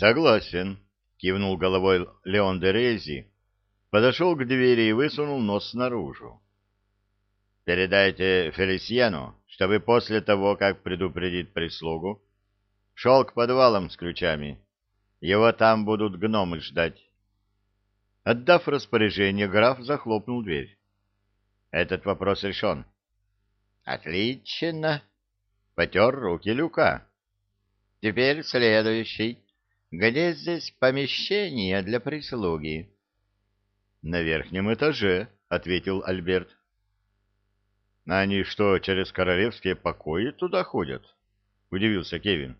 Согласен, кивнул головой Леон де Рези, подошел к двери и высунул нос наружу. Передайте Фелисьяну, чтобы после того, как предупредит прислугу, шел к подвалам с ключами. Его там будут гномы ждать. Отдав распоряжение, граф захлопнул дверь. Этот вопрос решен. Отлично. Потер руки Люка. Теперь следующий. Где здесь помещение для прислуги? На верхнем этаже, ответил Альберт. Они что, через королевские покои туда ходят? Удивился Кевин.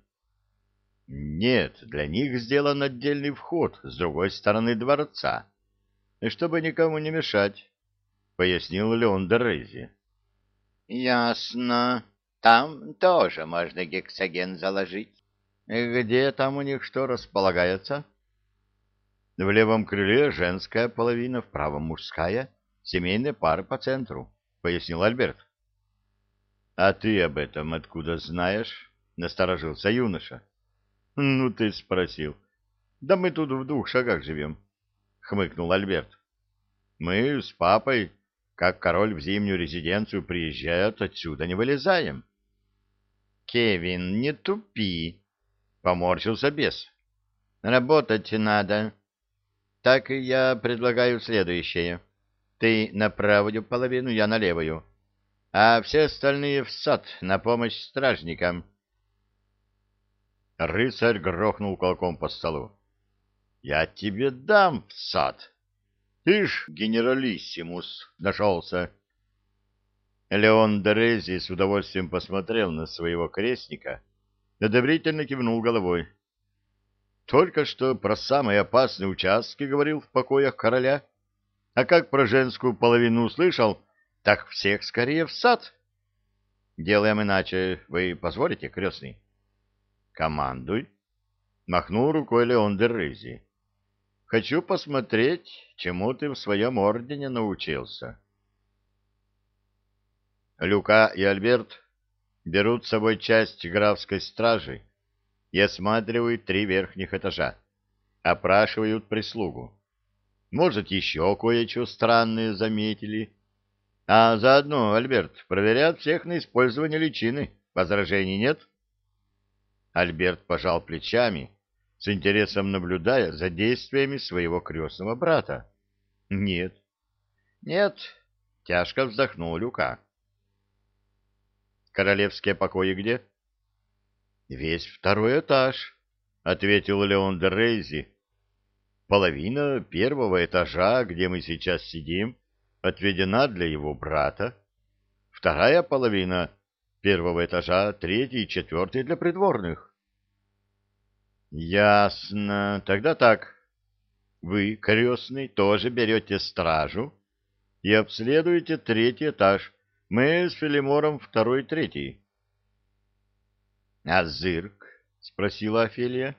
Нет, для них сделан отдельный вход с другой стороны дворца. Чтобы никому не мешать, пояснил Леон Дерези. Ясно. Там тоже можно гексоген заложить. Где там у них что располагается? В левом крыле женская половина, в правом мужская, семейная пара по центру, пояснил Альберт. А ты об этом откуда знаешь? насторожился юноша. Ну ты спросил. Да мы тут в двух шагах живем, хмыкнул Альберт. Мы с папой, как король в зимнюю резиденцию приезжает, отсюда не вылезаем. Кевин, не тупи, Поморщился бес. Работать надо. Так я предлагаю следующее. Ты на правую половину, я на левую. А все остальные в сад на помощь стражникам. Рыцарь грохнул кулаком по столу. Я тебе дам в сад. Ты ж генералиссимус нашелся. Леон Дорези с удовольствием посмотрел на своего крестника одобрительно кивнул головой. Только что про самые опасные участки говорил в покоях короля, а как про женскую половину услышал, так всех скорее в сад. Делаем иначе, вы позволите, крестный? Командуй, махнул рукой Леон де Рызи. Хочу посмотреть, чему ты в своем ордене научился. Люка и Альберт берут с собой часть графской стражи и осматривают три верхних этажа, опрашивают прислугу. Может, еще кое-что странное заметили. А заодно, Альберт, проверяют всех на использование личины. Возражений нет? Альберт пожал плечами, с интересом наблюдая за действиями своего крестного брата. Нет. Нет, тяжко вздохнул Люка. Королевские покои где? Весь второй этаж, ответил Леон де Рейзи. Половина первого этажа, где мы сейчас сидим, отведена для его брата. Вторая половина первого этажа, третий и четвертый для придворных. Ясно. Тогда так. Вы, крестный, тоже берете стражу и обследуете третий этаж мы с Филимором второй, третий. — А зырк? — спросила Офелия.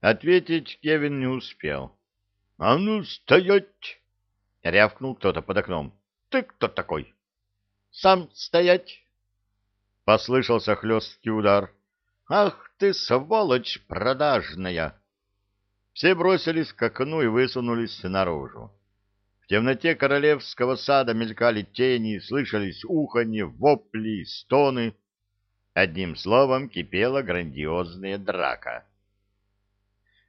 Ответить Кевин не успел. — А ну, стоять! — рявкнул кто-то под окном. — Ты кто такой? — Сам стоять! — послышался хлесткий удар. — Ах ты, сволочь продажная! Все бросились к окну и высунулись наружу. В темноте королевского сада мелькали тени, слышались уханье, вопли, стоны. Одним словом, кипела грандиозная драка.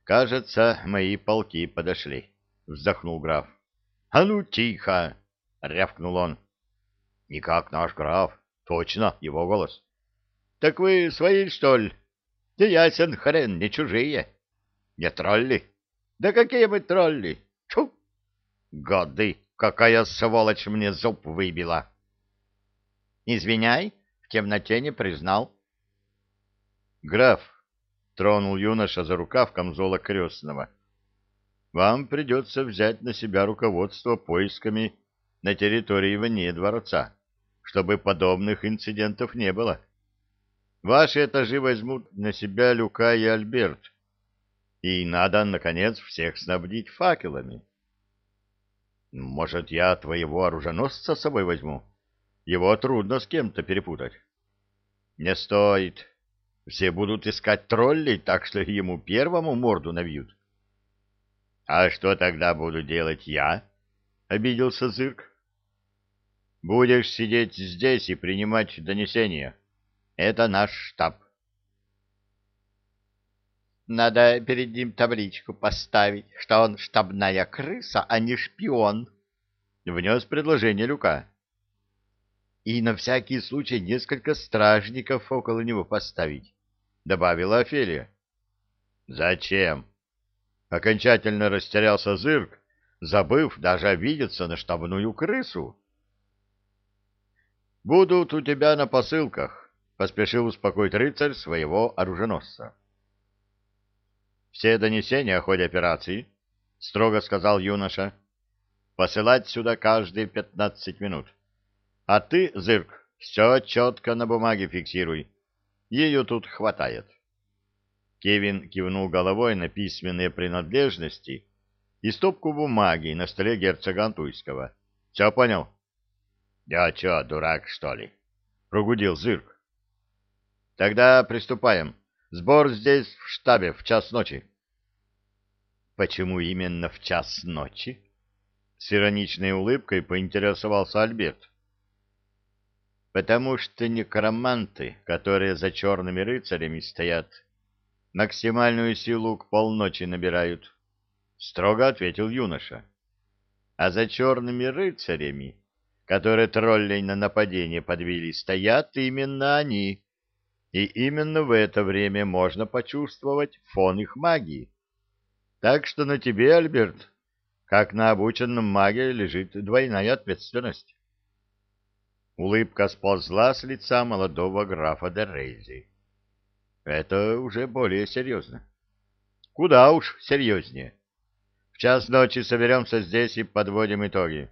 «Кажется, мои полки подошли», — вздохнул граф. «А ну, тихо!» — рявкнул он. «Не как наш граф. Точно, его голос». «Так вы свои, что ли?» «Да ясен хрен, не чужие». «Не тролли?» «Да какие мы тролли? Чу!» Годы, какая сволочь мне зуб выбила. Извиняй, в темноте не признал. Граф, тронул юноша за рукав камзола крестного, вам придется взять на себя руководство поисками на территории вне дворца, чтобы подобных инцидентов не было. Ваши этажи возьмут на себя Люка и Альберт, и надо, наконец, всех снабдить факелами. Может, я твоего оруженосца с собой возьму? Его трудно с кем-то перепутать. Не стоит. Все будут искать троллей, так что ему первому морду навьют. — А что тогда буду делать я? — обиделся Зырк. — Будешь сидеть здесь и принимать донесения. Это наш штаб. Надо перед ним табличку поставить, что он штабная крыса, а не шпион. Внес предложение Люка. И на всякий случай несколько стражников около него поставить, добавила Офелия. Зачем? Окончательно растерялся Зырк, забыв даже обидеться на штабную крысу. «Будут у тебя на посылках», — поспешил успокоить рыцарь своего оруженосца. «Все донесения о ходе операции», — строго сказал юноша, — «посылать сюда каждые пятнадцать минут. А ты, Зырк, все четко на бумаге фиксируй. Ее тут хватает». Кевин кивнул головой на письменные принадлежности и стопку бумаги на столе герцога Антуйского. «Все понял?» «Я че, дурак, что ли?» — прогудел Зырк. «Тогда приступаем. Сбор здесь, в штабе, в час ночи». «Почему именно в час ночи?» С ироничной улыбкой поинтересовался Альберт. «Потому что некроманты, которые за черными рыцарями стоят, максимальную силу к полночи набирают», — строго ответил юноша. «А за черными рыцарями, которые троллей на нападение подвели, стоят именно они, и именно в это время можно почувствовать фон их магии. Так что на тебе, Альберт, как на обученном маге, лежит двойная ответственность». Улыбка сползла с лица молодого графа де Рейзи. Это уже более серьезно. Куда уж серьезнее. В час ночи соберемся здесь и подводим итоги.